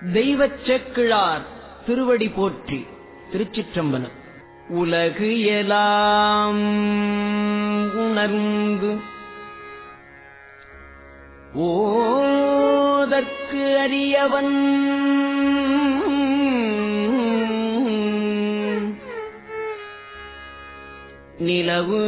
தெய்வச் செக்கிழார் திருவடி போற்றி திருச்சிற்றம்பலம். உலகு எலாம் உணர்ந்து ஓதற்கு அறியவன் நிலவு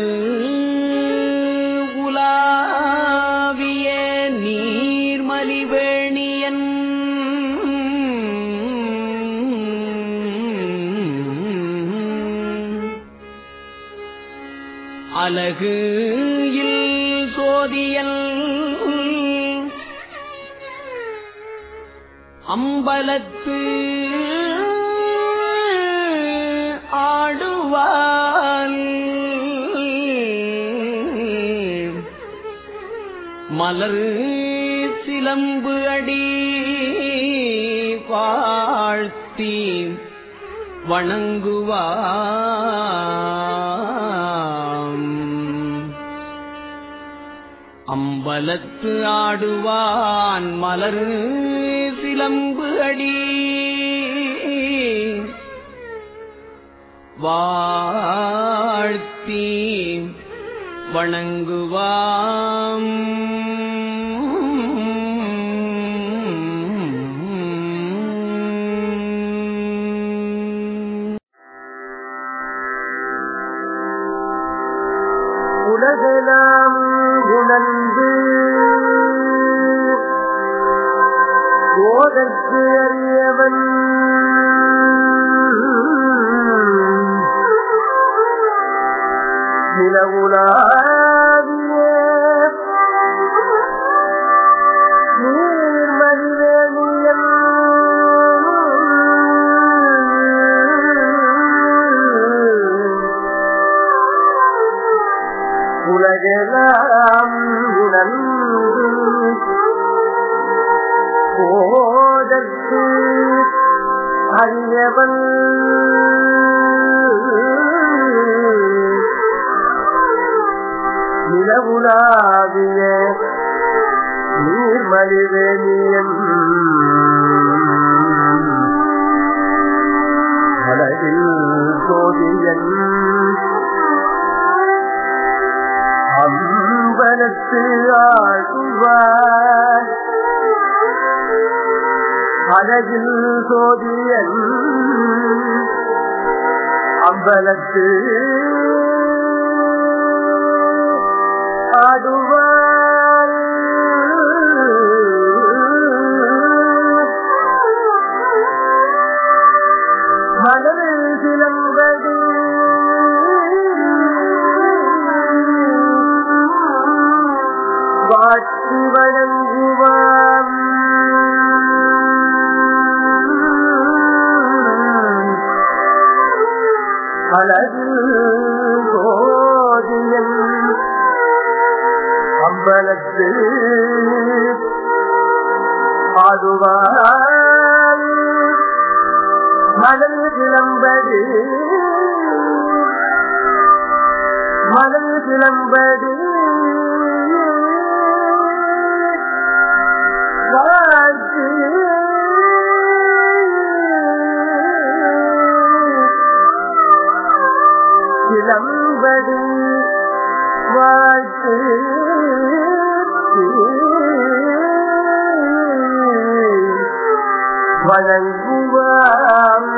அழகு இல் சோதியல் அம்பலத்து ஆடுவாள் மலர் சிலம்பு அடி வாழ்த்தி வணங்குவாம் வலத்து ஆடுவான் மலர் சிலம்பு அடி. வாழ்த்தி வணங்குவாம். உலகலாம் உணர்ந்து ஓதற்கு அறியவன். நிலவுலாவிய உலகெல்லாம் உணர்ந்து போதற்கு அறியவன் நிலவுலாவிய நீர்மலிவேணியன் அழகில் சோதியன் அழகில் சோதியன். அம்பலத்து ஆடுவார் மலரில் சிலம்படி வாட்டி வள அழகில் அம்பலத்து பாடுவான் மணல் கிளம்பது மணல் கிளம்பது கிளம்படி வாழ்த்து வழங்குவான்